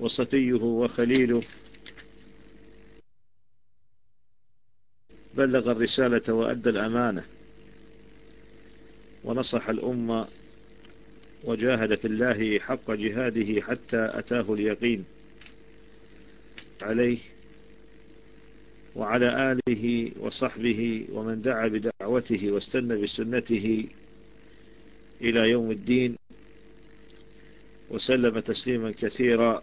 وصفيه وخليله بلغ الرسالة وأدى الأمانة ونصح الأمة وجاهد في الله حق جهاده حتى أتاه اليقين عليه وعلى آله وصحبه ومن دعا بدعوته واستنى بسنته إلى يوم الدين وسلم تسليما كثيرا.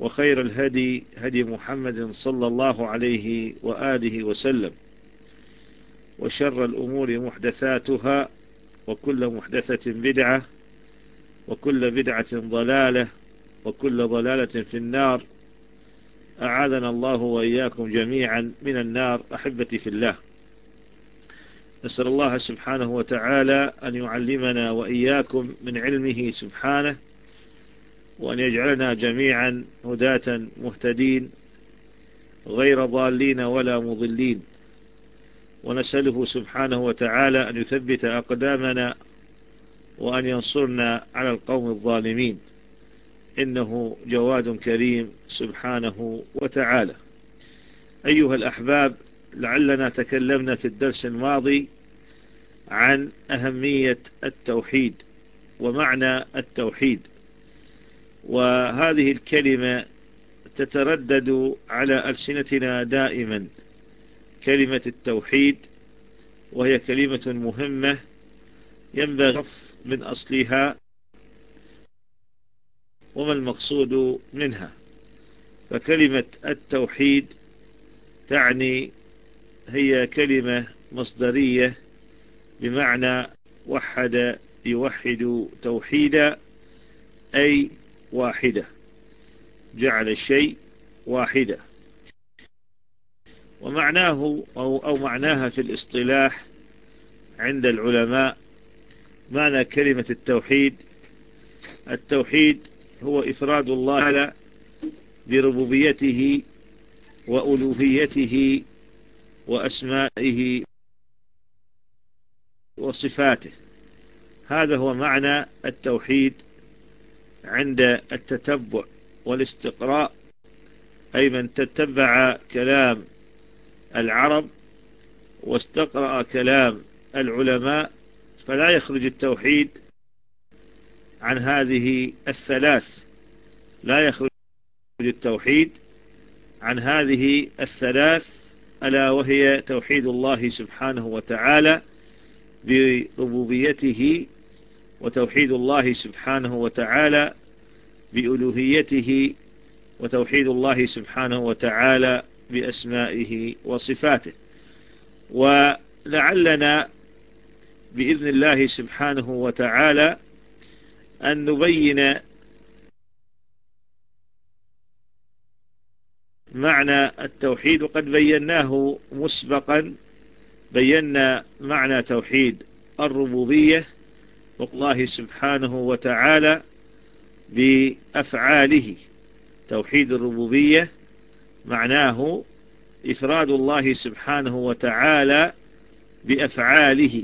وخير الهدي هدي محمد صلى الله عليه وآله وسلم. وشر الأمور محدثاتها وكل محدثة بدعة وكل بدعة ضلالة وكل ضلالة في النار. أعاذنا الله وإياكم جميعا من النار أحبتي في الله. نسأل الله سبحانه وتعالى أن يعلمنا وإياكم من علمه سبحانه وأن يجعلنا جميعا هداة مهتدين غير ضالين ولا مضلين. ونسأله سبحانه وتعالى أن يثبت أقدامنا وأن ينصرنا على القوم الظالمين. إنه جواد كريم سبحانه وتعالى. أيها الأحباب لعلنا تكلمنا في الدرس الماضي عن أهمية التوحيد ومعنى التوحيد. وهذه الكلمة تتردد على ألسنتنا دائما. كلمة التوحيد وهي كلمة مهمة ينبغي من أصلها وما المقصود منها. فكلمة التوحيد تعني هي كلمة مصدرية بمعنى وحد يوحد توحيدا أي واحدة. جعل الشيء واحدة. ومعناه أو, أو معناها في الاصطلاح عند العلماء معنى كلمة التوحيد. التوحيد هو إفراد الله بربوبيته وألوهيته وأسمائه وصفاته. هذا هو معنى التوحيد. عند التتبع والاستقراء أي من تتبع كلام العرب واستقرأ كلام العلماء فلا يخرج التوحيد عن هذه الثلاث. لا يخرج التوحيد عن هذه الثلاث ألا وهي توحيد الله سبحانه وتعالى بربوبيته وتوحيد الله سبحانه وتعالى بألوهيته وتوحيد الله سبحانه وتعالى بأسمائه وصفاته. ولعلنا بإذن الله سبحانه وتعالى أن نبين معنى التوحيد. وقد بيناه مسبقا بينا معنى توحيد الربوبية والله سبحانه وتعالى بأفعاله. توحيد الربوبية معناه إفراد الله سبحانه وتعالى بأفعاله.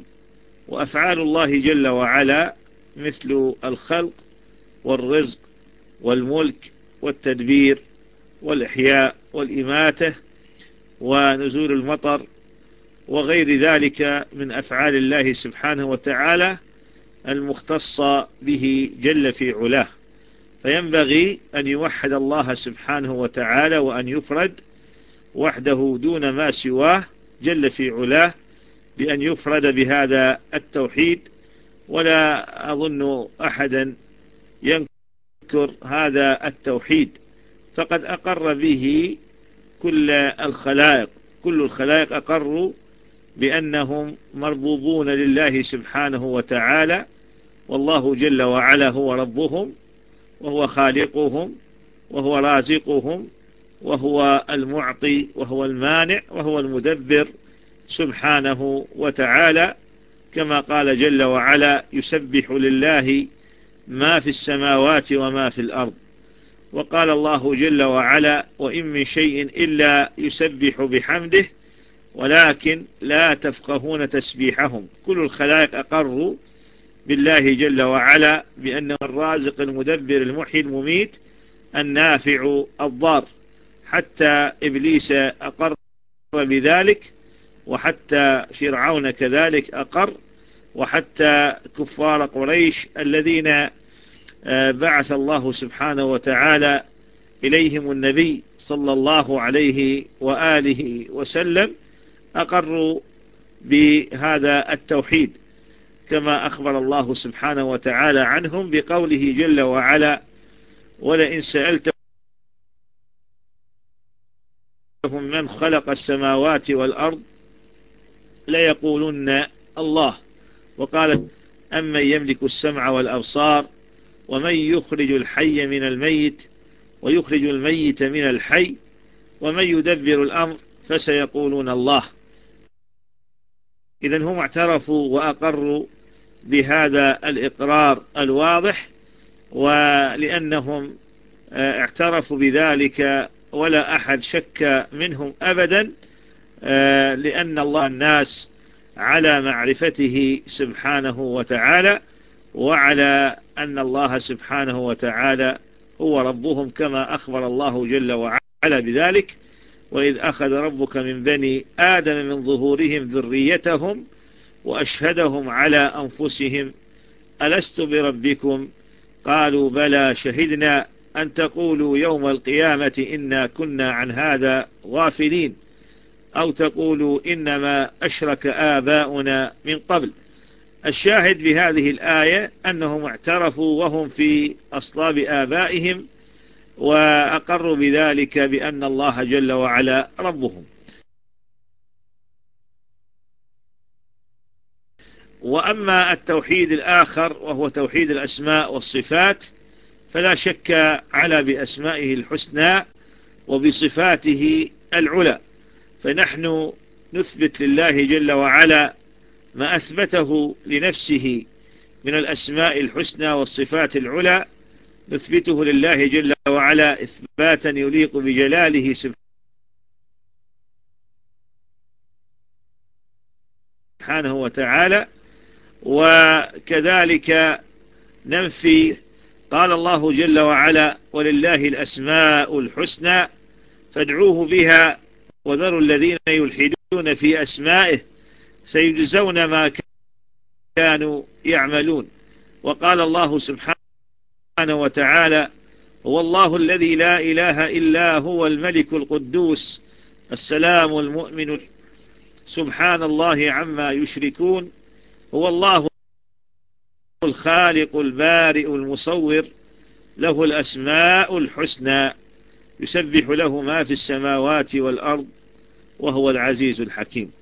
وأفعال الله جل وعلا مثل الخلق والرزق والملك والتدبير والإحياء والإماتة ونزول المطر وغير ذلك من أفعال الله سبحانه وتعالى. المختصة به جل في علاه. فينبغي أن يوحد الله سبحانه وتعالى وأن يفرد وحده دون ما سواه جل في علاه بأن يفرد بهذا التوحيد. ولا أظن أحدا ينكر هذا التوحيد. فقد أقر به كل الخلائق. كل الخلائق أقروا بأنهم مربوبون لله سبحانه وتعالى والله جل وعلا هو ربهم وهو خالقهم وهو رازقهم وهو المعطي وهو المانع وهو المدبر سبحانه وتعالى. كما قال جل وعلا يسبح لله ما في السماوات وما في الأرض. وقال الله جل وعلا وإن من شيء إلا يسبح بحمده ولكن لا تفقهون تسبيحهم. كل الخلائق أقروا بالله جل وعلا بأنه الرازق المدبر المحيي المميت النافع الضار. حتى إبليس أقر بذلك وحتى فرعون كذلك أقر وحتى كفار قريش الذين آه، بعث الله سبحانه وتعالى إليهم النبي صلى الله عليه وآله وسلم أقروا بهذا التوحيد. كما أخبر الله سبحانه وتعالى عنهم بقوله جل وعلا ولئن سألتهم من خلق السماوات والأرض ليقولن الله وقال أمن يملك السمع والأبصار ومن يخرج الحي من الميت ويخرج الميت من الحي ومن يدبر الأمر فسيقولون الله إذا هم اعترفوا وأقروا بهذا الإقرار الواضح ولأنهم آه، اعترفوا بذلك ولا أحد شك منهم أبدا آه، لأن الله الناس على معرفته سبحانه وتعالى وعلى أن الله سبحانه وتعالى هو ربهم كما أخبر الله جل وعلا بذلك. وإذ أخذ ربك من بني آدم من ظهورهم ذريتهم وأشهدهم على أنفسهم ألست بربكم؟ قالوا بلى شهدنا أن تقولوا يوم القيامة إنا كنا عن هذا غافلين أو تقولوا إنما أشرك آباؤنا من قبل. الشاهد بهذه الآية أنهم اعترفوا وهم في أصلاب آبائهم وأقروا بذلك بأن الله جل وعلا ربهم. وأما التوحيد الآخر وهو توحيد الأسماء والصفات فلا شك على بأسمائه الحسنى وبصفاته العلى. فنحن نثبت لله جل وعلا ما أثبته لنفسه من الأسماء الحسنى والصفات العلى نثبته لله جل وعلا إثباتا يليق بجلاله سبحانه وتعالى. وكذلك ننفي قال الله جل وعلا ولله الأسماء الحسنى فادعوه بها وذروا الذين يلحدون في أسمائه سيجزون ما كانوا يعملون وقال الله سبحانه وتعالى هو الله الذي لا إله إلا هو الملك القدوس السلام المؤمن سبحان الله عما يشركون هو الله الخالق البارئ المصور له الأسماء الحسنى يسبح له ما في السماوات والأرض وهو العزيز الحكيم.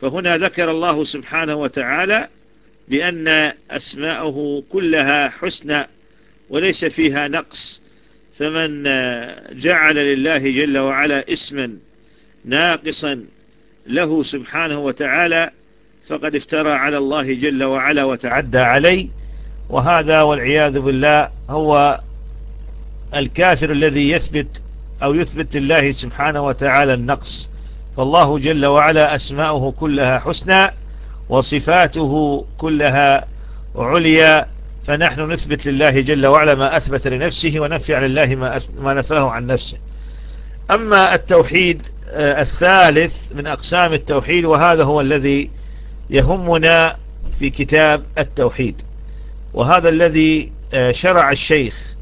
فهنا ذكر الله سبحانه وتعالى بأن أسماءه كلها حسنى وليس فيها نقص. فمن جعل لله جل وعلا اسما ناقصا له سبحانه وتعالى فقد افترى على الله جل وعلا وتعدى عليه وهذا والعياذ بالله هو الكافر الذي يثبت أو يثبت لله سبحانه وتعالى النقص. فالله جل وعلا أسماؤه كلها حسنى وصفاته كلها عليا فنحن نثبت لله جل وعلا ما أثبت لنفسه ونفي عن الله ما, ما نفاه عن نفسه. أما التوحيد آه، الثالث من أقسام التوحيد وهذا هو الذي يهمنا في كتاب التوحيد. وهذا الذي آه، شرع الشيخ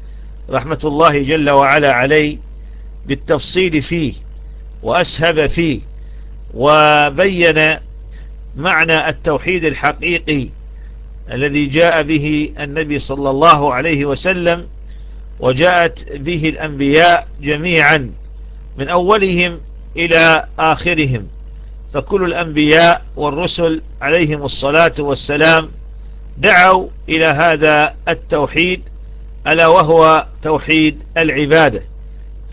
رحمة الله جل وعلا عليه بالتفصيل فيه وأسهب فيه وبين معنى التوحيد الحقيقي الذي جاء به النبي صلى الله عليه وسلم وجاءت به الأنبياء جميعا من أولهم إلى آخرهم. فكل الأنبياء والرسل عليهم الصلاة والسلام دعوا إلى هذا التوحيد ألا وهو توحيد العبادة.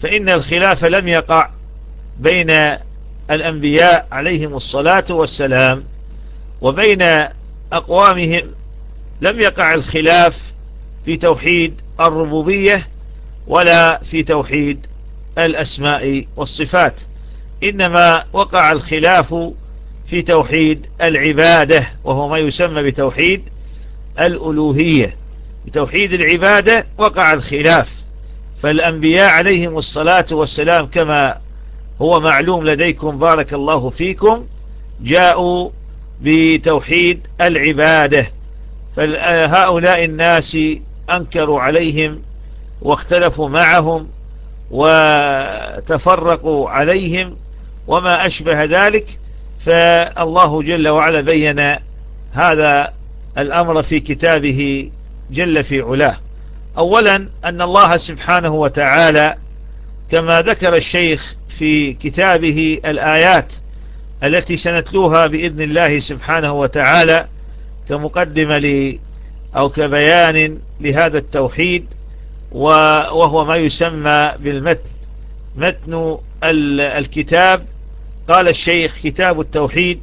فإن الخلاف لم يقع بين الأنبياء عليهم الصلاة والسلام وبين أقوامهم لم يقع الخلاف في توحيد الربوبية ولا في توحيد الأسماء والصفات. إنما وقع الخلاف في توحيد العبادة وهو ما يسمى بتوحيد الألوهية. بتوحيد العبادة وقع الخلاف. فالأنبياء عليهم الصلاة والسلام كما هو معلوم لديكم بارك الله فيكم جاءوا بتوحيد العبادة. فهؤلاء الناس أنكروا عليهم واختلفوا معهم وتفرقوا عليهم وما أشبه ذلك فالله جل وعلا بين هذا الأمر في كتابه جل في علاه. أولا أن الله سبحانه وتعالى كما ذكر الشيخ في كتابه الآيات التي سنتلوها بإذن الله سبحانه وتعالى كمقدمة لي أو كبيان لهذا التوحيد وهو ما يسمى بالمتن متن الكتاب قال الشيخ كتاب التوحيد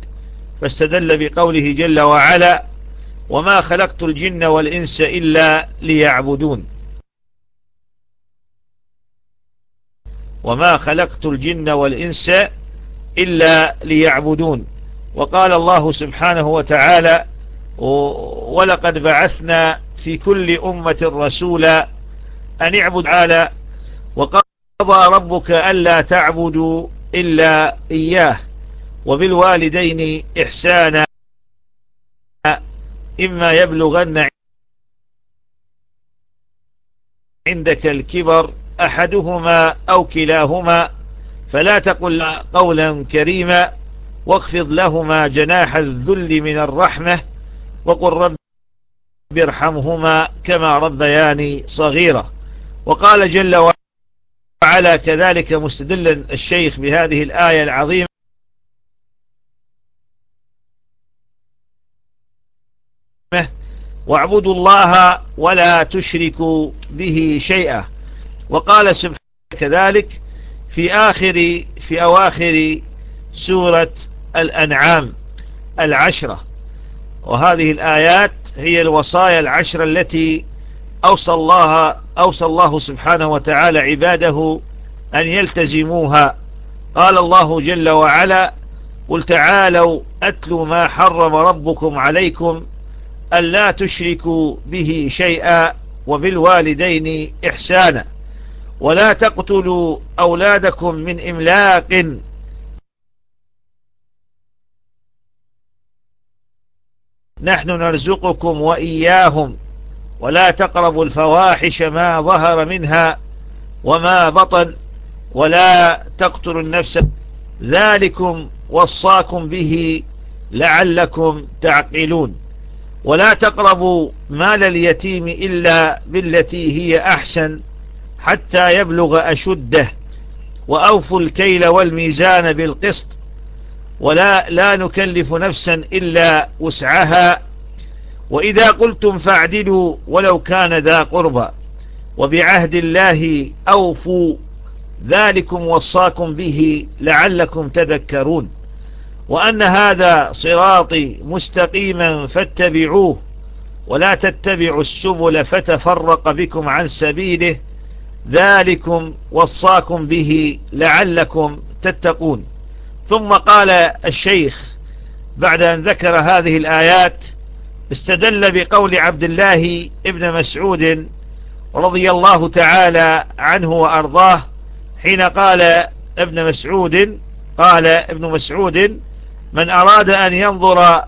فاستدل بقوله جل وعلا وما خلقت الجن والإنس إلا ليعبدون وما خلقت الجن والإنس إلا ليعبدون وقال الله سبحانه وتعالى ولقد بعثنا في كل أمة رسولا أن اعبد تعالى وقضى ربك ألا تعبدوا إلا إياه وبالوالدين إحسانا إما يبلغن عندك الكبر أحدهما أو كلاهما فلا تقل قولا كريما واخفض لهما جناح الذل من الرحمة وقل رب ارحمهما كما ربياني صغيرة وقال جل وعلا كذلك مستدلا الشيخ بهذه الآية العظيمة. واعبدوا الله ولا تشركوا به شيئا. وقال سبحانه كذلك في آخر في أواخر سورة الأنعام العشرة. وهذه الآيات هي الوصايا العشرة التي أوصى الله, أوصى الله سبحانه وتعالى عباده أن يلتزموها. قال الله جل وعلا قل تعالوا أتلوا ما حرم ربكم عليكم ألا تشركوا به شيئا وبالوالدين إحسانا ولا تقتلوا أولادكم من إملاق. نحن نرزقكم وإياهم ولا تقربوا الفواحش ما ظهر منها وما بطن ولا تقتلوا النفس. ذلكم وصاكم به لعلكم تعقلون. ولا تقربوا مال اليتيم إلا بالتي هي أحسن حتى يبلغ أشده. وأوفوا الكيل والميزان بالقسط. ولا لا نكلف نفسا إلا وسعها. وإذا قلتم فاعدلوا ولو كان ذا قربى وبعهد الله أوفوا ذلكم وصاكم به لعلكم تذكرون وأن هذا صراطي مستقيما فاتبعوه ولا تتبعوا السبل فتفرق بكم عن سبيله ذلكم وصاكم به لعلكم تتقون ثم قال الشيخ بعد أن ذكر هذه الآيات استدل بقول عبد الله ابن مسعود رضي الله تعالى عنه وأرضاه حين قال ابن مسعود قال ابن مسعود من أراد أن ينظر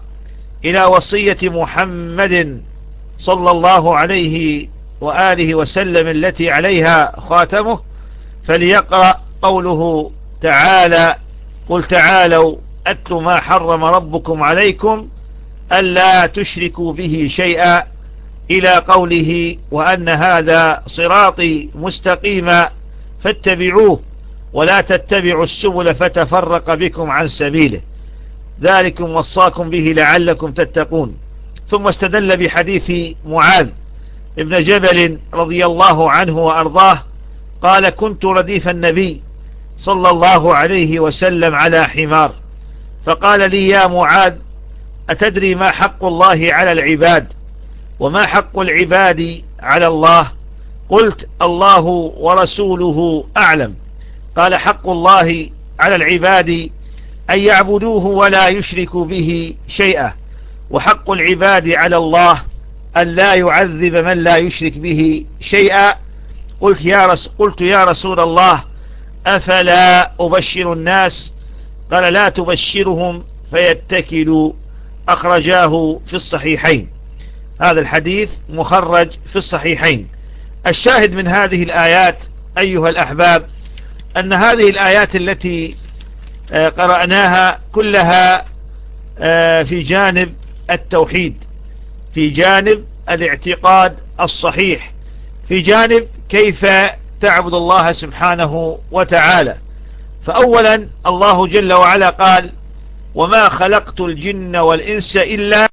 إلى وصية محمد صلى الله عليه وآله وسلم التي عليها خاتمه فليقرأ قوله تعالى قل تعالوا أتل ما حرم ربكم عليكم ألا تشركوا به شيئا إلى قوله وأن هذا صراطي مستقيما فاتبعوه ولا تتبعوا السبل فتفرق بكم عن سبيله. ذلكم وصاكم به لعلكم تتقون. ثم استدل بحديث معاذ ابن جبل رضي الله عنه وأرضاه قال كنت رديف النبي صلى الله عليه وسلم على حمار. فقال لي يا معاذ أتدري ما حق الله على العباد وما حق العباد على الله؟ قلت الله ورسوله أعلم. قال حق الله على العباد أن يعبدوه ولا يشركوا به شيئا وحق العباد على الله أن لا يعذب من لا يشرك به شيئا. قلت يا, رس قلت يا رسول الله أفلا أبشر الناس؟ قال لا تبشرهم فيتكلوا أخرجاه في الصحيحين. هذا الحديث مخرج في الصحيحين. الشاهد من هذه الآيات أيها الأحباب أن هذه الآيات التي آه، قرأناها كلها آه، في جانب التوحيد في جانب الاعتقاد الصحيح في جانب كيف تعبد الله سبحانه وتعالى. فأولا الله جل وعلا قال وما خلقت الجن والإنس إلا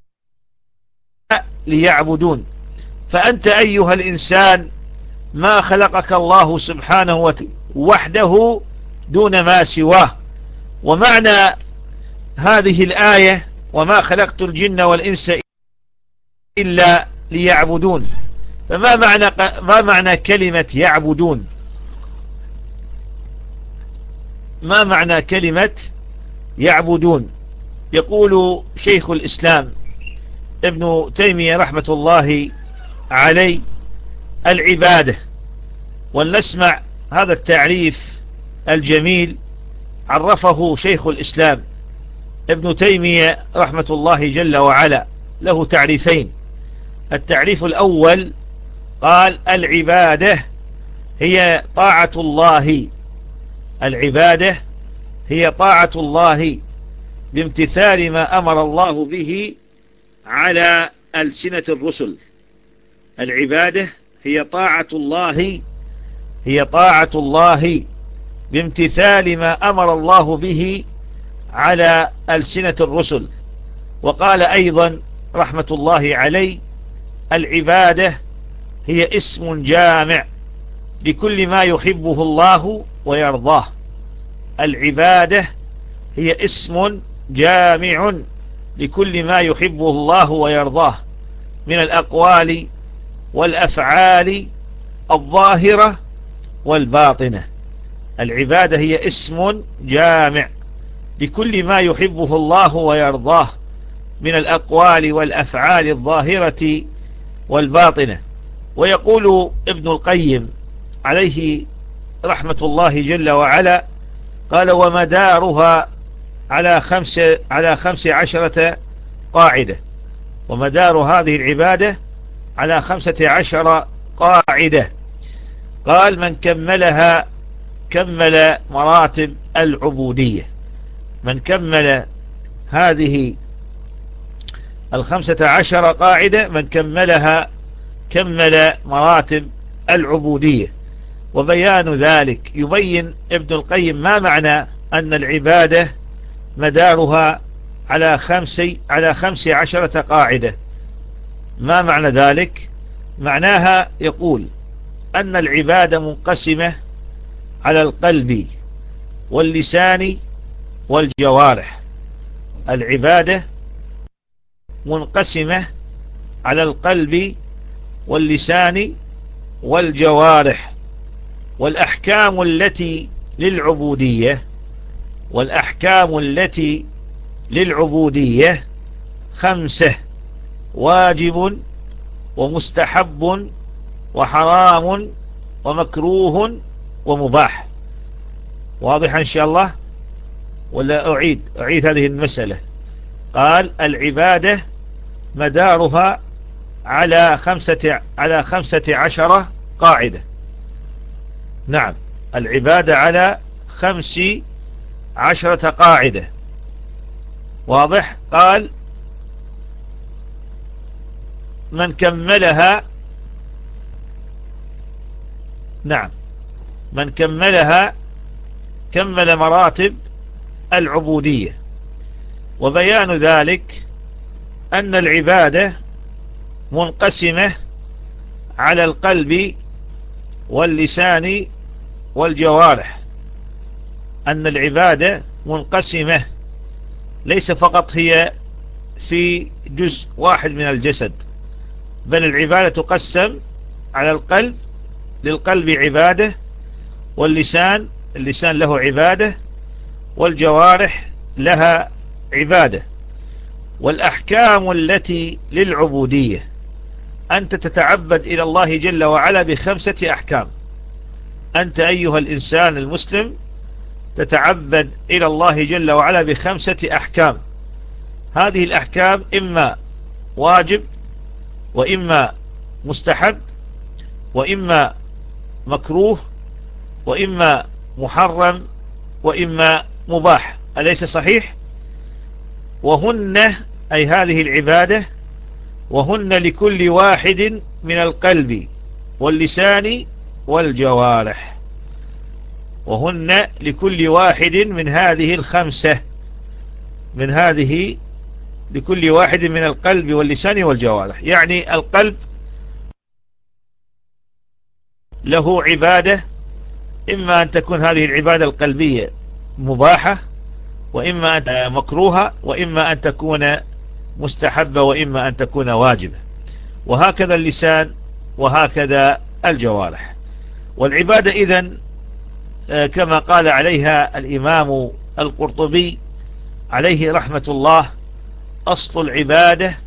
ليعبدون. فأنت أيها الإنسان ما خلقك الله سبحانه وحده دون ما سواه. ومعنى هذه الآية وما خلقت الجن والإنس إلا ليعبدون. فما معنى, ما معنى كلمة يعبدون؟ ما معنى كلمة يعبدون. يقول شيخ الإسلام ابن تيمية رحمة الله علي العبادة ولنسمع هذا التعريف الجميل عرفه شيخ الإسلام ابن تيمية رحمة الله جل وعلا له تعريفين. التعريف الأول قال العبادة هي طاعة الله. العبادة هي طاعة الله بامتثال ما أمر الله به على ألسنة الرسل. العبادة هي طاعة الله هي طاعة الله بامتثال ما أمر الله به على ألسنة الرسل. وقال أيضا رحمة الله عليه العبادة هي اسم جامع لكل ما يحبه الله ويرضاه. العبادة هي اسم جامع لكل ما يحبه الله ويرضاه من الأقوال والأفعال الظاهرة والباطنة. العبادة هي اسم جامع لكل ما يحبه الله ويرضاه من الأقوال والأفعال الظاهرة والباطنة. ويقول ابن القيم عليه رحمة الله جل وعلا قال ومدارها على خمس, على خمس عشرة قاعدة. ومدار هذه العبادة على خمسة عشر قاعدة. قال من كملها كمل مراتب العبودية. من كمل هذه الخمسة عشر قاعدة من كملها كمل مراتب العبودية. وبيان ذلك. يبين ابن القيم ما معنى أن العبادة مدارها على خمس على خمس عشرة قاعدة. ما معنى ذلك؟ معناها يقول أن العبادة منقسمة على القلب واللسان والجوارح. العبادة منقسمة على القلب واللسان والجوارح. والأحكام التي للعبودية والأحكام التي للعبودية خمسة واجب ومستحب وحرام ومكروه ومباح. واضح إن شاء الله؟ ولا أعيد؟ أعيد هذه المسألة. قال العبادة مدارها على خمسة على خمسة عشرة قاعدة. نعم. العبادة على خمس عشرة قاعدة. واضح؟ قال من كملها نعم. من كملها كمل مراتب العبودية. وبيان ذلك أن العبادة منقسمة على القلب واللسان والجوارح أن العبادة منقسمة ليس فقط هي في جزء واحد من الجسد بل العبادة تقسم على القلب للقلب عبادة واللسان اللسان له عبادة والجوارح لها عبادة. والأحكام التي للعبودية أنت تتعبد إلى الله جل وعلا بخمسة أحكام. أنت أيها الإنسان المسلم تتعبد إلى الله جل وعلا بخمسة أحكام. هذه الأحكام إما واجب وإما مستحب وإما مكروه وإما محرم وإما مباح. أليس صحيح؟ وهن أي هذه العبادة وهن لكل واحد من القلب واللسان والجوارح. وهن لكل واحد من هذه الخمسة من هذه لكل واحد من القلب واللسان والجوارح. يعني القلب له عبادة إما أن تكون هذه العبادة القلبية مباحة وإما أن مكروهة وإما أن تكون مستحبة وإما أن تكون واجبة. وهكذا اللسان وهكذا الجوارح. والعبادة إذن آه، كما قال عليها الإمام القرطبي عليه رحمة الله أصل العبادة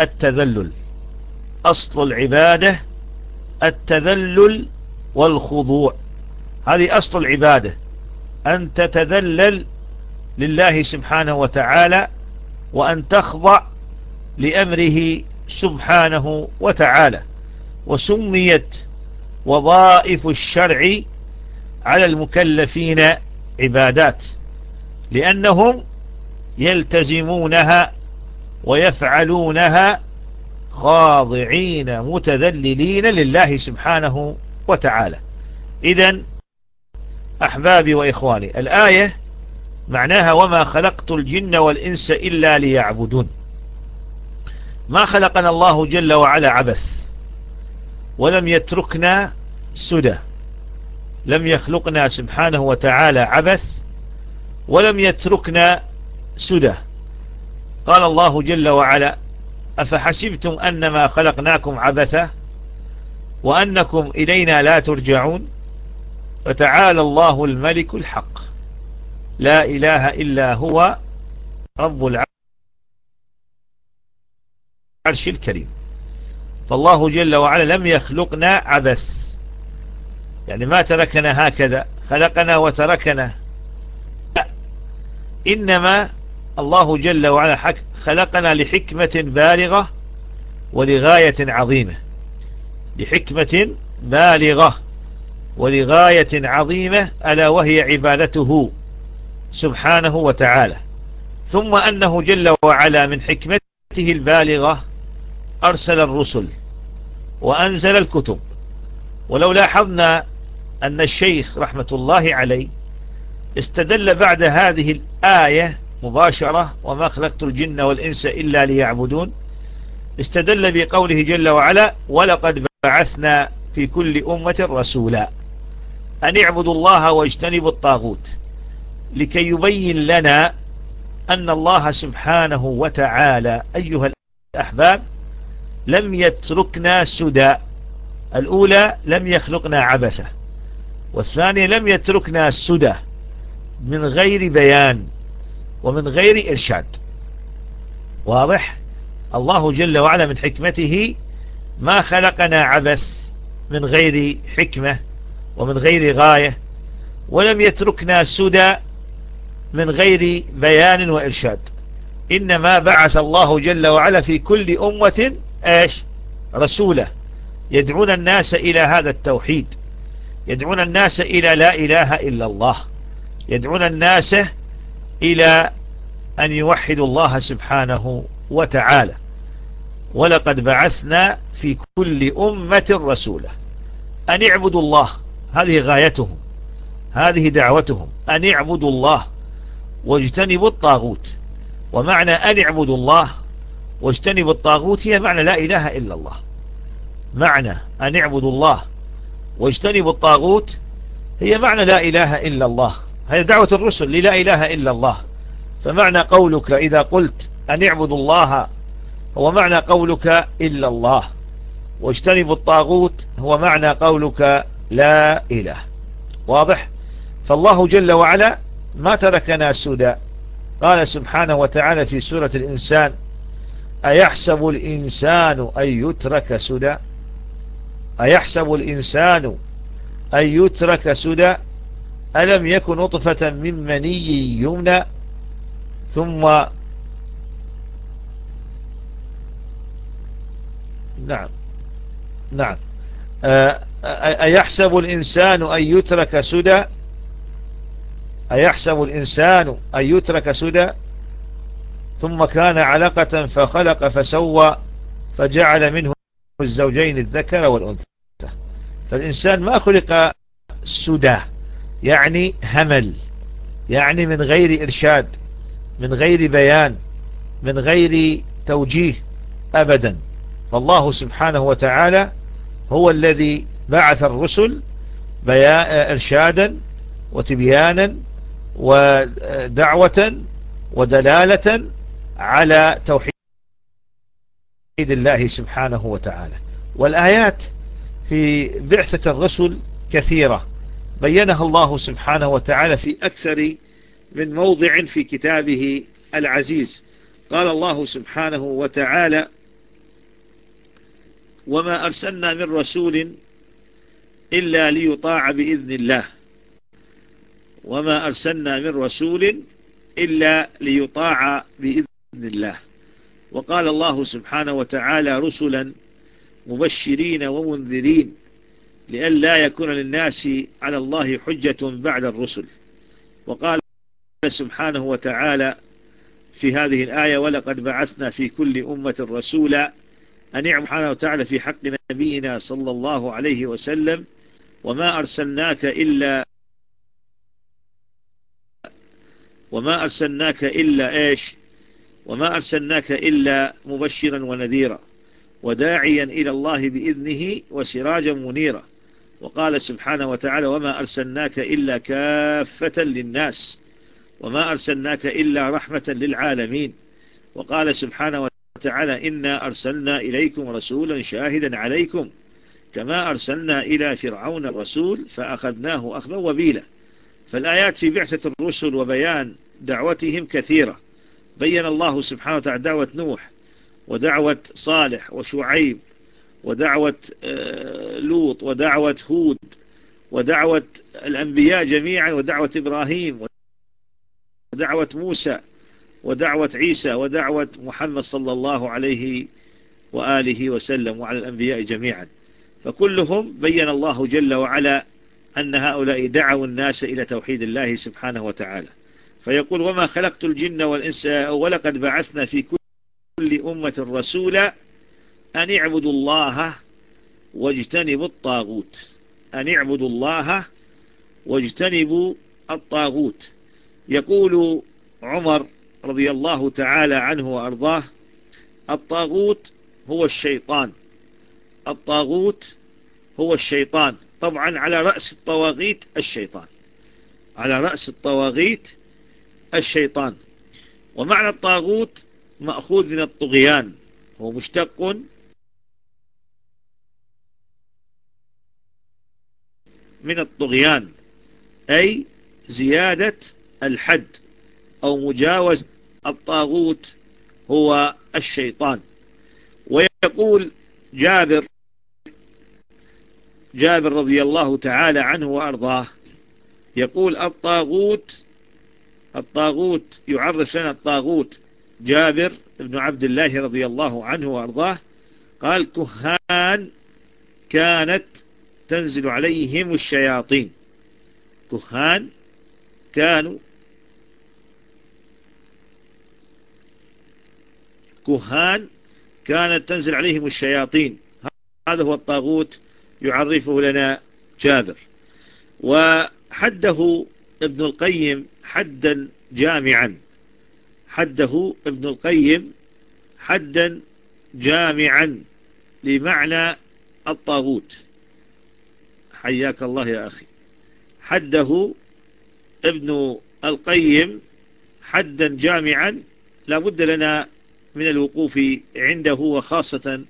التذلل. أصل العبادة التذلل والخضوع. هذه أصل العبادة. أن تتذلل لله سبحانه وتعالى وأن تخضع لأمره سبحانه وتعالى. وسميت وظائف الشرع على المكلفين عبادات لأنهم يلتزمونها ويفعلونها خاضعين متذللين لله سبحانه وتعالى. إذا أحبابي وإخواني الآية معناها وما خلقت الجن والإنس إلا ليعبدون. ما خلقنا الله جل وعلا عبث؟ ولم يتركنا سدى. لم يخلقنا سبحانه وتعالى عبث ولم يتركنا سدى. قال الله جل وعلا أفحسبتم أنما خلقناكم عبثا وأنكم إلينا لا ترجعون؟ فتعالى الله الملك الحق. لا إله إلا هو رب العرش الكريم. فالله جل وعلا لم يخلقنا عبث. يعني ما تركنا هكذا خلقنا وتركنا. إنما الله جل وعلا خلقنا لحكمة بالغة ولغاية عظيمة. لحكمة بالغة ولغاية عظيمة ألا وهي عبادته سبحانه وتعالى. ثم أنه جل وعلا من حكمته البالغة أرسل الرسل وأنزل الكتب. ولو لاحظنا أن الشيخ رحمة الله عليه استدل بعد هذه الآية مباشرة وما خلقت الجن والإنس إلا ليعبدون استدل بقوله جل وعلا ولقد بعثنا في كل أمة رسولا أن اعبدوا الله واجتنبوا الطاغوت لكي يبين لنا أن الله سبحانه وتعالى أيها الأحباب لم يتركنا سدى. الأولى لم يخلقنا عبثة والثانية لم يتركنا سدى. من غير بيان ومن غير إرشاد. واضح؟ الله جل وعلا من حكمته ما خلقنا عبث من غير حكمة ومن غير غاية ولم يتركنا سدى من غير بيان وإرشاد. إنما بعث الله جل وعلا في كل أمة إيش؟ رسوله. يدعون الناس إلى هذا التوحيد. يدعون الناس إلى لا إله إلا الله. يدعون الناس إلى أن يوحدوا الله سبحانه وتعالى. ولقد بعثنا في كل أمة رسولا أن اعبدوا الله. هذه غايتهم. هذه دعوتهم. أن اعبدوا الله واجتنبوا الطاغوت. ومعنى أن اعبدوا الله واجتنبوا الطاغوت هي معنى لا إله إلا الله. معنى أن اعبدوا الله واجتنبوا الطاغوت هي معنى لا إله إلا الله. هي دعوة الرسل للا إله إلا الله. فمعنى قولك إذا قلت أن اعبدوا الله هو معنى قولك إلا الله. واجتنبوا الطاغوت هو معنى قولك لا إله. واضح؟ فالله جل وعلا ما تركنا سدى. قال سبحانه وتعالى في سورة الإنسان أيحسب الإنسان أن يترك سدى؟ أيحسب الإنسان أن يترك سدى؟ ألم يكن نطفة من مني يمنى؟ ثم نعم نعم. أيحسب الإنسان أن يترك سدى؟ أيحسب الإنسان أن يترك سدى؟ ثم كان علقة فخلق فسوى فجعل منه الزوجين الذكر والأنثى. فالإنسان ما خلق سدى يعني همل يعني من غير إرشاد من غير بيان من غير توجيه أبدا. فالله سبحانه وتعالى هو الذي بعث الرسل إرشادا وتبيانا ودعوة ودلالة على توحيد الله سبحانه وتعالى. والآيات في بعثة الرسل كثيرة. بينها الله سبحانه وتعالى في أكثر من موضع في كتابه العزيز. قال الله سبحانه وتعالى وما أرسلنا من رسول إلا ليطاع بإذن الله. وما أرسلنا من رسول إلا ليطاع بإذن الله وقال الله سبحانه وتعالى رسلا مبشرين ومنذرين لئلا يكون للناس على الله حجة بعد الرسل. وقال سبحانه وتعالى في هذه الآية ولقد بعثنا في كل أمة رسولا أن يعبد سبحانه وتعالى في حق نبينا صلى الله عليه وسلم وما أرسلناك إلا وما أرسلناك إلا إيش؟ وما أرسلناك إلا مبشرا ونذيرا وداعيا إلى الله بإذنه وسراجا منيرا. وقال سبحانه وتعالى وما أرسلناك إلا كافة للناس وما أرسلناك إلا رحمة للعالمين. وقال سبحانه وتعالى إنا أرسلنا إليكم رسولا شاهدا عليكم كما أرسلنا إلى فرعون الرسول فأخذناه أخذا وبيلا. فالآيات في بعثة الرسل وبيان دعوتهم كثيرة. بين الله سبحانه وتعالى دعوة نوح ودعوة صالح وشعيب ودعوة آه، لوط ودعوة هود ودعوة الأنبياء جميعا ودعوة إبراهيم ودعوة موسى ودعوة عيسى ودعوة محمد صلى الله عليه وآله وسلم وعلى الأنبياء جميعا. فكلهم بين الله جل وعلا أن هؤلاء دعوا الناس إلى توحيد الله سبحانه وتعالى. فيقول وما خلقت الجن والإنس ولقد بعثنا في كل أمة رسولا أن اعبدوا الله واجتنبوا الطاغوت. أن اعبدوا الله واجتنبوا الطاغوت. يقول عمر رضي الله تعالى عنه وأرضاه الطاغوت هو الشيطان. الطاغوت هو الشيطان. طبعا على رأس الطواغيت الشيطان. على رأس الطواغيت الشيطان. ومعنى الطاغوت مأخوذ من الطغيان. هو مشتق من الطغيان أي زيادة الحد أو مجاوز الطاغوت هو الشيطان. ويقول جابر جابر رضي الله تعالى عنه وأرضاه يقول الطاغوت الطاغوت يعرف لنا الطاغوت. جابر بن عبد الله رضي الله عنه وأرضاه قال كهان كانت تنزل عليهم الشياطين. كهان كانوا كهان كانت تنزل عليهم الشياطين. هذا هو الطاغوت يعرفه لنا جابر. وحده ابن القيم حدا جامعا. حده ابن القيم حدا جامعا لمعنى الطاغوت. حياك الله يا أخي. حده ابن القيم حدا جامعا لا بد لنا من الوقوف عنده وخاصة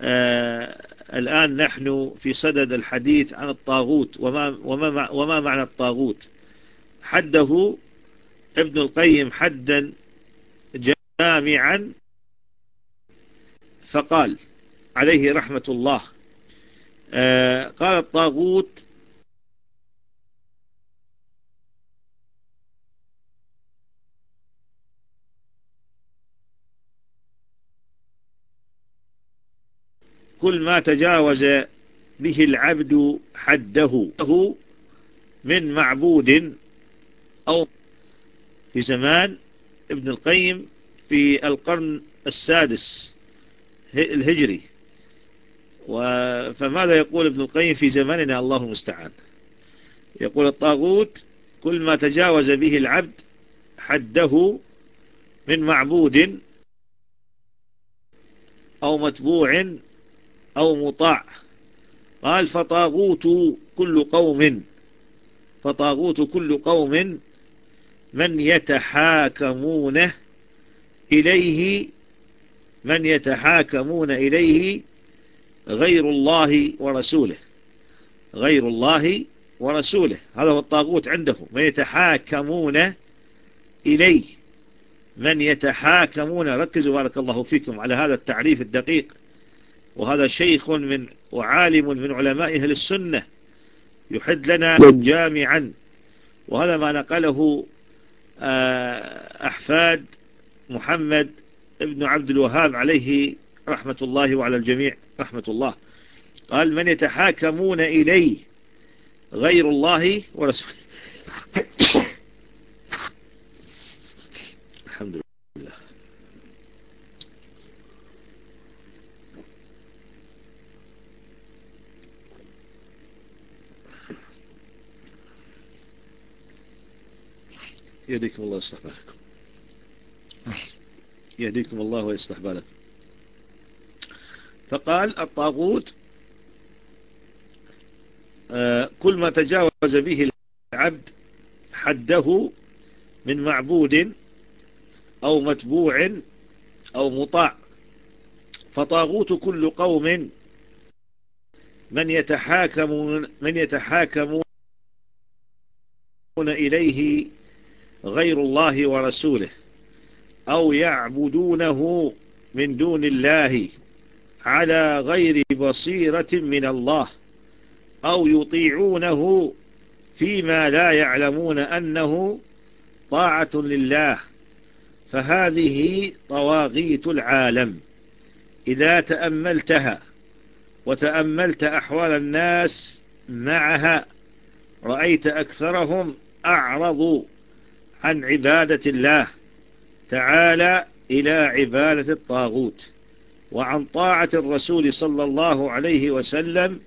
آه الآن نحن في صدد الحديث عن الطاغوت وما, وما, وما معنى الطاغوت؟ حده ابن القيم حدا جامعا فقال عليه رحمة الله آه قال الطاغوت كل ما تجاوز به العبد حده من معبود أو في زمان ابن القيم في القرن السادس الهجري. فماذا يقول ابن القيم في زماننا الله المستعان؟ يقول الطاغوت كل ما تجاوز به العبد حده من معبود أو متبوع أو مطاع. قال فطاغوت كل قوم فطاغوت كل قوم من يتحاكمون إليه من يتحاكمون إليه غير الله ورسوله. غير الله ورسوله. هذا هو الطاغوت عنده. من يتحاكمون إليه. من يتحاكمون. ركزوا بارك الله فيكم على هذا التعريف الدقيق. وهذا شيخ من وعالم من علماء أهل السنة يحد لنا جامعا. وهذا ما نقله أحفاد محمد ابن عبد الوهاب عليه رحمة الله وعلى الجميع رحمة الله. قال من يتحاكمون إليه غير الله ورسوله الحمد لله يهديكم الله ويصلح بالكم يهديكم الله ويصلح بالكم فقال الطاغوت آه، كل ما تجاوز به العبد حده من معبود أو متبوع أو مطاع. فطاغوت كل قوم من يتحاكمون من يتحاكمون إليه غير الله ورسوله أو يعبدونه من دون الله على غير بصيرة من الله أو يطيعونه فيما لا يعلمون أنه طاعة لله. فهذه طواغيت العالم. إذا تأملتها وتأملت أحوال الناس معها رأيت أكثرهم أعرضوا عن عبادة الله تعالى إلى عبادة الطاغوت وعن طاعة الرسول صلى الله عليه وسلم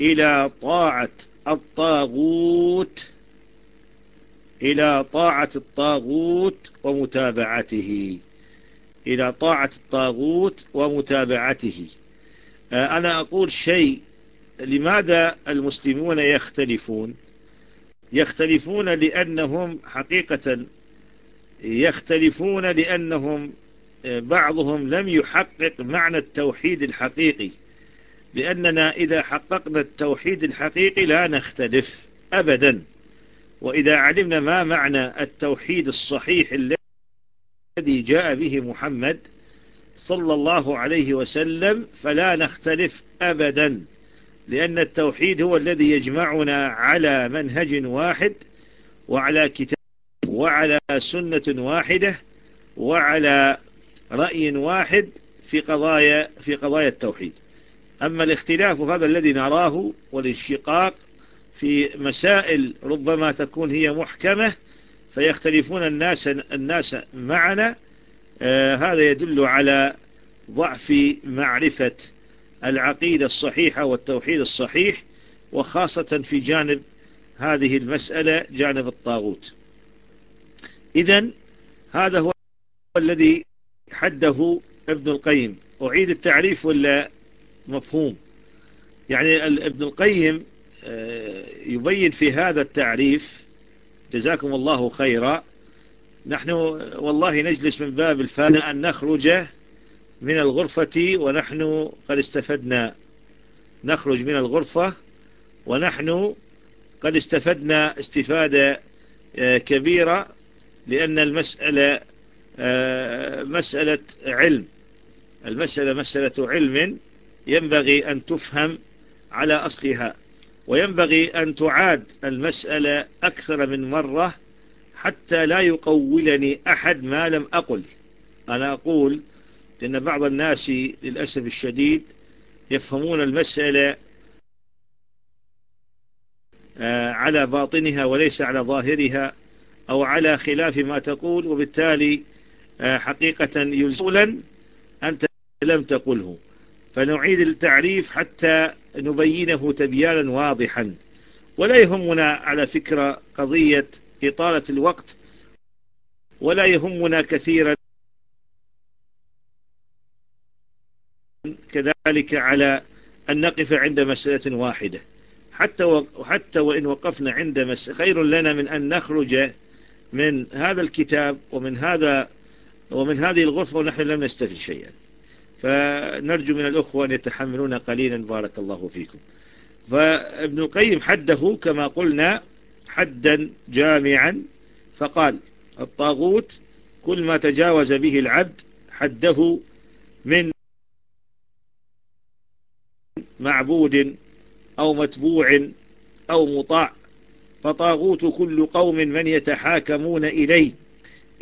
إلى طاعة الطاغوت إلى طاعة الطاغوت ومتابعته إلى طاعة الطاغوت ومتابعته. آه، أنا أقول شيء لماذا المسلمون يختلفون؟ يختلفون لأنهم حقيقة يختلفون لأنهم بعضهم لم يحقق معنى التوحيد الحقيقي. لأننا إذا حققنا التوحيد الحقيقي لا نختلف أبدا. وإذا علمنا ما معنى التوحيد الصحيح الذي جاء به محمد صلى الله عليه وسلم فلا نختلف أبدا. لأن التوحيد هو الذي يجمعنا على منهج واحد وعلى كتاب وعلى سنة واحدة وعلى رأي واحد في قضايا في قضايا التوحيد. أما الاختلاف هذا الذي نراه والانشقاق في مسائل ربما تكون هي محكمة فيختلفون الناس الناس معنا آه هذا يدل على ضعف معرفة العقيدة الصحيحة والتوحيد الصحيح وخاصة في جانب هذه المسألة جانب الطاغوت. إذا هذا هو الذي حده ابن القيم. أعيد التعريف ولا مفهوم؟ يعني ابن القيم آه، يبين في هذا التعريف جزاكم الله خيرا. نحن والله نجلس من باب الفانة أن نخرج من الغرفة ونحن قد استفدنا. نخرج من الغرفة ونحن قد استفدنا استفادة آه، كبيرة لأن المسألة آه، مسألة علم. المسألة مسألة علم ينبغي أن تفهم على أصلها وينبغي أن تعاد المسألة أكثر من مرة حتى لا يقولني أحد ما لم أقل. أنا أقول لأن بعض الناس للأسف الشديد يفهمون المسألة آه، على باطنها وليس على ظاهرها أو على خلاف ما تقول وبالتالي آه، حقيقة يلزولا أنت لم تقله. فنعيد التعريف حتى نبينه تبيانا واضحا. ولا يهمنا على فكرة قضية إطالة الوقت ولا يهمنا كثيرا كذلك على أن نقف عند مسألة واحدة. حتى حتى وإن وقفنا عند مسألة خير لنا من أن نخرج من هذا الكتاب ومن هذا ومن هذه الغرفة ونحن لم نستفد شيئا. فنرجو من الأخوة أن يتحملون قليلا. بارك الله فيكم. فابن القيم حده كما قلنا حدا جامعا فقال الطاغوت كل ما تجاوز به العبد حده من معبود أو متبوع أو مطاع فطاغوت كل قوم من يتحاكمون إليه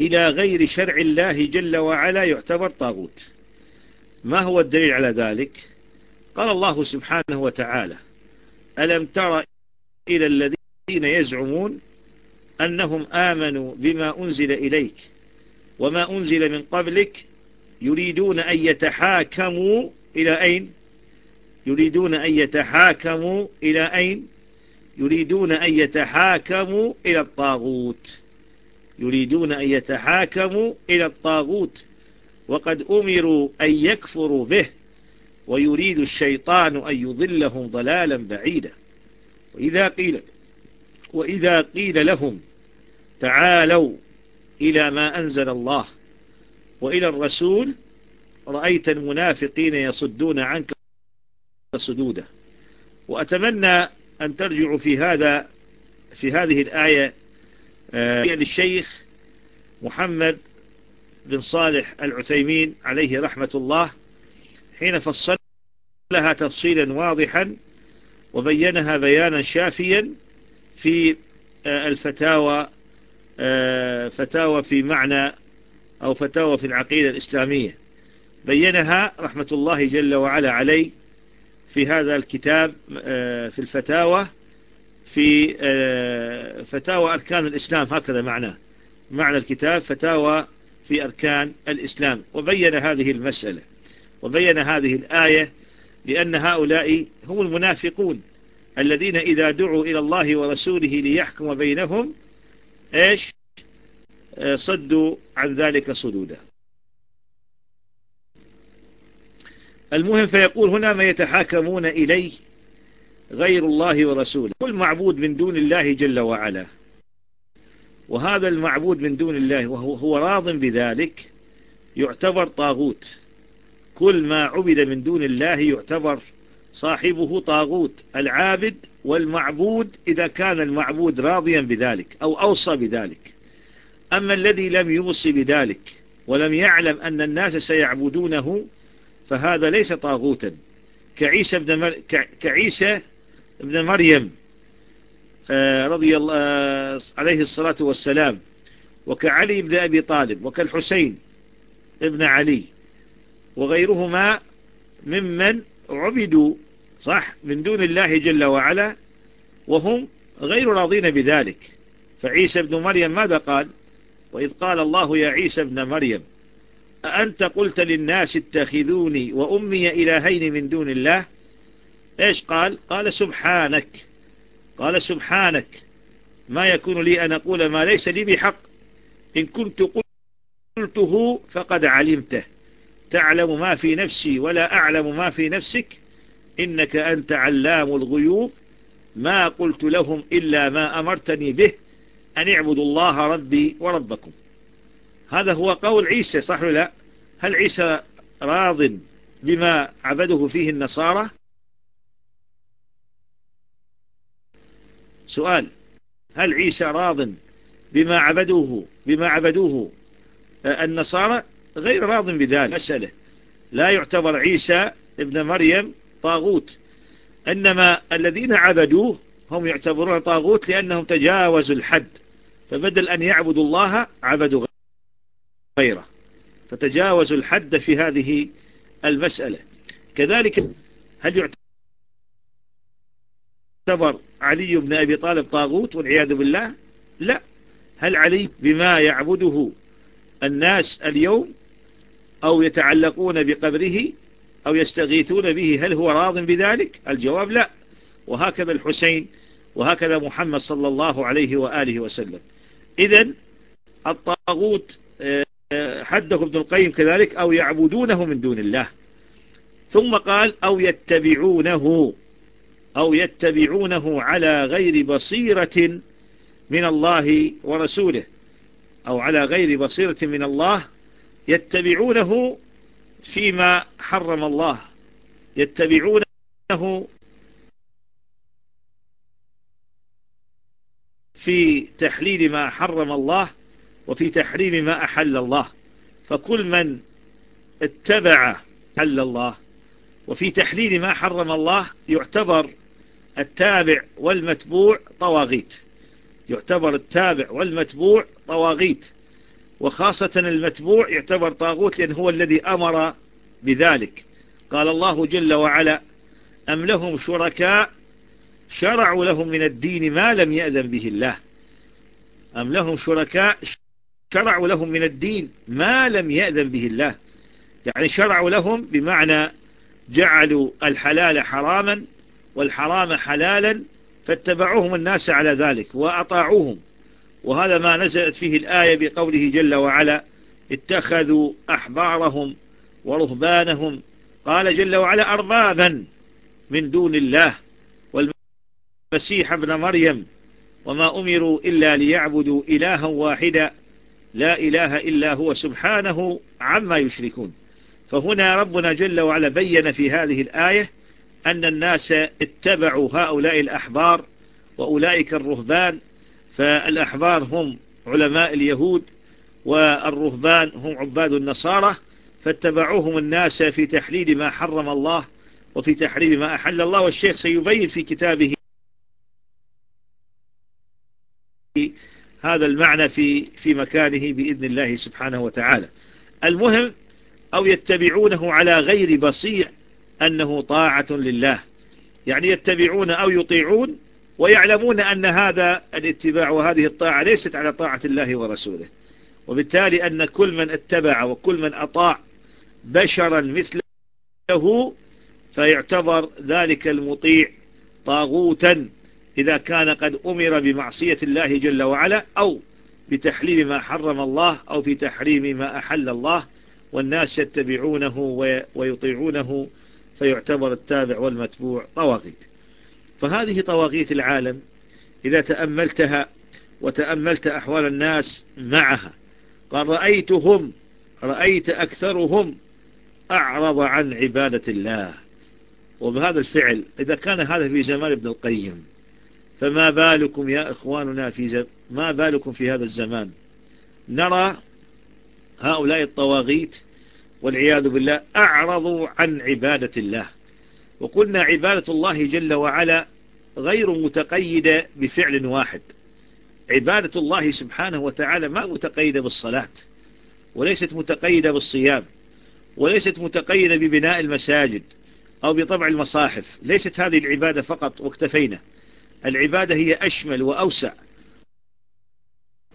إلى غير شرع الله جل وعلا يعتبر طاغوت. ما هو الدليل على ذلك؟ قال الله سبحانه وتعالى ألم تر إلى الذين يزعمون أنهم آمنوا بما أنزل إليك وما أنزل من قبلك يريدون أن يتحاكموا إلى أين؟ يريدون أن يتحاكموا إلى أين؟ يريدون أن يتحاكموا إلى الطاغوت. يريدون أن يتحاكموا إلى الطاغوت. وقد أمروا أن يكفروا به ويريد الشيطان أن يضلهم ضلالا بعيدا. وإذا قيل وإذا قيل لهم تعالوا إلى ما أنزل الله وإلى الرسول رأيت المنافقين يصدون عنك صدودا وأتمنى أن ترجعوا في هذا في هذه الآية آه، للشيخ محمد بن صالح العثيمين عليه رحمة الله حين فصل لها تفصيلا واضحا وبينها بيانا شافيا في آه، الفتاوى آه، فتاوى في معنى أو فتاوى في العقيدة الإسلامية. بينها رحمة الله جل وعلا عليه في هذا الكتاب آه، في الفتاوى في فتاوى أركان الإسلام هكذا معناه. معنى الكتاب فتاوى في أركان الإسلام. وبين هذه المسألة وبين هذه الآية لأن هؤلاء هم المنافقون الذين إذا دعوا إلى الله ورسوله ليحكم بينهم إيش؟ آه، صدوا عن ذلك صدودا. المهم فيقول هنا ما يتحاكمون إليه غير الله ورسوله. كل معبود من دون الله جل وعلا. وهذا المعبود من دون الله وهو هو راض بذلك يعتبر طاغوت. كل ما عبد من دون الله يعتبر صاحبه طاغوت. العابد والمعبود إذا كان المعبود راضيا بذلك أو أوصى بذلك. أما الذي لم يوصي بذلك ولم يعلم أن الناس سيعبدونه فهذا ليس طاغوتا. كعيسى بن, مر... كعيسى بن مريم آه، رضي الله آه، عليه الصلاة والسلام وكعلي بن أبي طالب وكالحسين ابن علي وغيرهما ممن عبدوا صح؟ من دون الله جل وعلا وهم غير راضين بذلك. فعيسى بن مريم ماذا قال؟ وإذ قال الله يا عيسى ابن مريم أأنت قلت للناس اتخذوني وأمي إلهين من دون الله؟ إيش قال؟ قال سبحانك. قال سبحانك. ما يكون لي أن أقول ما ليس لي بحق. إن كنت قلته فقد علمته. تعلم ما في نفسي ولا أعلم ما في نفسك. إنك أنت علام الغيوب. ما قلت لهم إلا ما أمرتني به. أن اعبدوا الله ربي وربكم. هذا هو قول عيسى صح لا؟ هل عيسى راض بما عبده فيه النصارى؟ سؤال هل عيسى راض بما عبدوه بما عبدوه النصارى؟ غير راض بذلك. مسألة. لا يعتبر عيسى ابن مريم طاغوت. إنما الذين عبدوه هم يعتبرون طاغوت لأنهم تجاوزوا الحد. فبدل أن يعبدوا الله عبدوا غيره فتجاوزوا الحد في هذه المسألة. كذلك هل يعتبر علي بن أبي طالب طاغوت والعياذ بالله؟ لا. هل علي بما يعبده الناس اليوم أو يتعلقون بقبره أو يستغيثون به هل هو راض بذلك؟ الجواب لا. وهكذا الحسين وهكذا محمد صلى الله عليه وآله وسلم. إذا الطاغوت حده ابن القيم كذلك أو يعبدونه من دون الله. ثم قال أو يتبعونه أو يتبعونه على غير بصيرة من الله ورسوله أو على غير بصيرة من الله يتبعونه فيما حرم الله. يتبعونه في تحليل ما حرم الله وفي تحريم ما أحل الله. فكل من اتبع حل الله وفي تحليل ما حرم الله يعتبر التابع والمتبوع طواغيت. يعتبر التابع والمتبوع طواغيت. وخاصة المتبوع يعتبر طاغوت لأن هو الذي أمر بذلك. قال الله جل وعلا أم لهم شركاء شرعوا لهم من الدين ما لم يأذن به الله. أم لهم شركاء شرعوا لهم من الدين ما لم يأذن به الله. يعني شرعوا لهم بمعنى جعلوا الحلال حراما والحرام حلالا فاتبعوهم الناس على ذلك وأطاعوهم. وهذا ما نزلت فيه الآية بقوله جل وعلا اتخذوا أحبارهم ورهبانهم. قال جل وعلا أربابا من دون الله والمسيح ابن مريم. وما أمروا إلا ليعبدوا إلها واحدا. لا إله إلا هو سبحانه عما يشركون. فهنا ربنا جل وعلا بين في هذه الآية أن الناس اتبعوا هؤلاء الأحبار وأولئك الرهبان فالأحبار هم علماء اليهود والرهبان هم عباد النصارى فاتبعوهم الناس في تحليل ما حرم الله وفي تحريم ما أحل الله. والشيخ سيبين في كتابه هذا المعنى في في مكانه بإذن الله سبحانه وتعالى. المهم أو يتبعونه على غير بصير أنه طاعة لله. يعني يتبعون أو يطيعون ويعلمون أن هذا الاتباع وهذه الطاعة ليست على طاعة الله ورسوله. وبالتالي أن كل من اتبع وكل من أطاع بشرا مثله فيعتبر ذلك المطيع طاغوتا. إذا كان قد أمر بمعصية الله جل وعلا أو بتحليل ما حرم الله أو في تحريم ما أحل الله والناس يتبعونه ويطيعونه فيعتبر التابع والمتبوع طواغيت. فهذه طواغيت العالم إذا تأملتها وتأملت أحوال الناس معها قال رأيتهم رأيت أكثرهم أعرض عن عبادة الله. وبهذا الفعل إذا كان هذا في زمان ابن القيم فما بالكم يا إخواننا في. ما بالكم في هذا الزمان؟ نرى هؤلاء الطواغيت والعياذ بالله أعرضوا عن عبادة الله. وقلنا عبادة الله جل وعلا غير متقيدة بفعل واحد. عبادة الله سبحانه وتعالى ما متقيدة بالصلاة وليست متقيدة بالصيام وليست متقيدة ببناء المساجد أو بطبع المصاحف. ليست هذه العبادة فقط واكتفينا. العبادة هي أشمل وأوسع.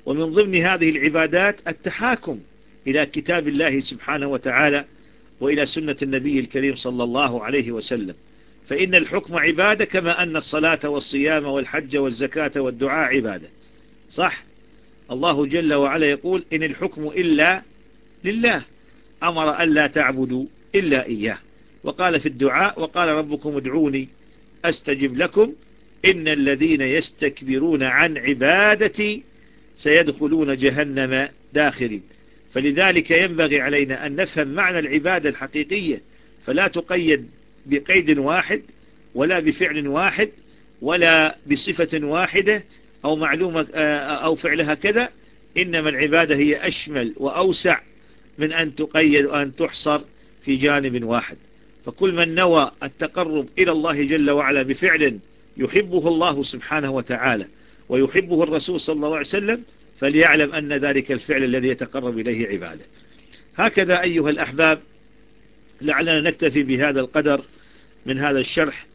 ومن ضمن هذه العبادات التحاكم إلى كتاب الله سبحانه وتعالى وإلى سنة النبي الكريم صلى الله عليه وسلم. فإن الحكم عبادة كما أن الصلاة والصيام والحج والزكاة والدعاء عبادة. صح؟ الله جل وعلا يقول إن الحكم إلا لله. أمر أن لا تعبدوا إلا إياه. وقال في الدعاء وقال ربكم ادعوني أستجب لكم إن الذين يستكبرون عن عبادتي سيدخلون جهنم داخرين. فلذلك ينبغي علينا أن نفهم معنى العبادة الحقيقية. فلا تقيد بقيد واحد ولا بفعل واحد ولا بصفة واحدة أو معلومة أو فعلها كذا. إنما العبادة هي أشمل وأوسع من أن تقيد وأن تحصر في جانب واحد. فكل من نوى التقرب إلى الله جل وعلا بفعل يحبه الله سبحانه وتعالى ويحبه الرسول صلى الله عليه وسلم فليعلم أن ذلك الفعل الذي يتقرب إليه عبادة. هكذا أيها الأحباب لعلنا نكتفي بهذا القدر من هذا الشرح.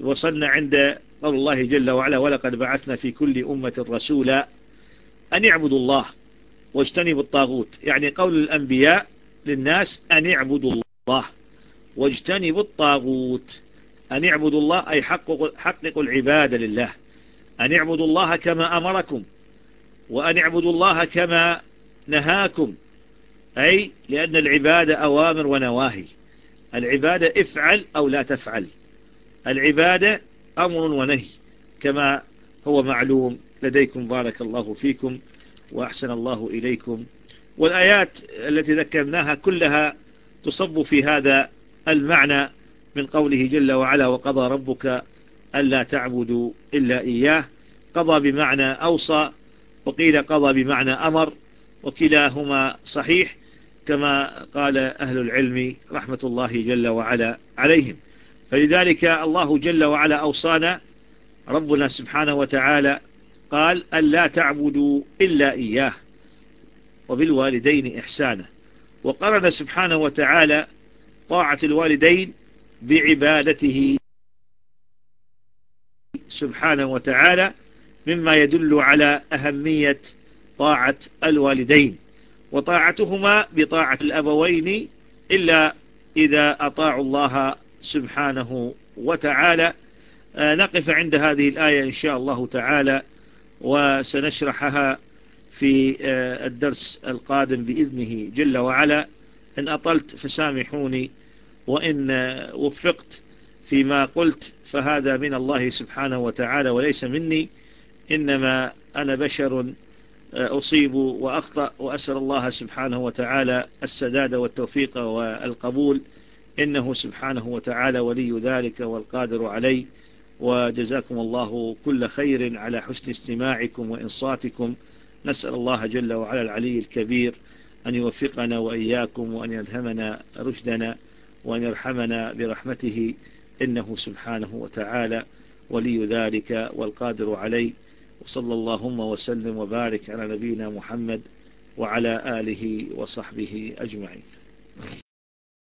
وصلنا عند قول الله جل وعلا ولقد بعثنا في كل أمة رسولا أن يعبدوا الله واجتنبوا الطاغوت. يعني قول الأنبياء للناس أن يعبدوا الله واجتنبوا الطاغوت. أن يعبدوا الله أي حققوا, حققوا العبادة لله. أن يعبدوا الله كما أمركم وأن يعبدوا الله كما نهاكم. أي لأن العبادة أوامر ونواهي. العبادة افعل أو لا تفعل. العبادة أمر ونهي كما هو معلوم لديكم. بارك الله فيكم وأحسن الله إليكم. والآيات التي ذكرناها كلها تصب في هذا المعنى. من قوله جل وعلا وقضى ربك ألا تعبدوا إلا إياه قضى بمعنى أوصى وقيل قضى بمعنى أمر وكلاهما صحيح كما قال أهل العلم رحمة الله جل وعلا عليهم. فلذلك الله جل وعلا أوصانا ربنا سبحانه وتعالى قال ألا تعبدوا إلا إياه وبالوالدين إحسانا. وقرن سبحانه وتعالى طاعة الوالدين بعبادته سبحانه وتعالى مما يدل على أهمية طاعة الوالدين وطاعتهما بطاعة الأبوين إلا إذا أطاعوا الله سبحانه وتعالى. آه، نقف عند هذه الآية إن شاء الله تعالى وسنشرحها في آه، الدرس القادم بإذنه جل وعلا. إن أطلت فسامحوني. وإن وفقت فيما قلت فهذا من الله سبحانه وتعالى وليس مني إنما أنا بشر آه، أصيب وأخطأ وأسأل الله سبحانه وتعالى السداد والتوفيق والقبول إنه سبحانه وتعالى ولي ذلك والقادر عليه وجزاكم الله كل خير على حسن استماعكم وإنصاتكم. نسأل الله جل وعلا العلي الكبير أن يوفقنا وإياكم وأن يلهمنا رشدنا. وأن يرحمنا برحمته إنه سبحانه وتعالى ولي ذلك والقادر عليه. وصلى اللهم وسلم وبارك على نبينا محمد وعلى آله وصحبه أجمعين.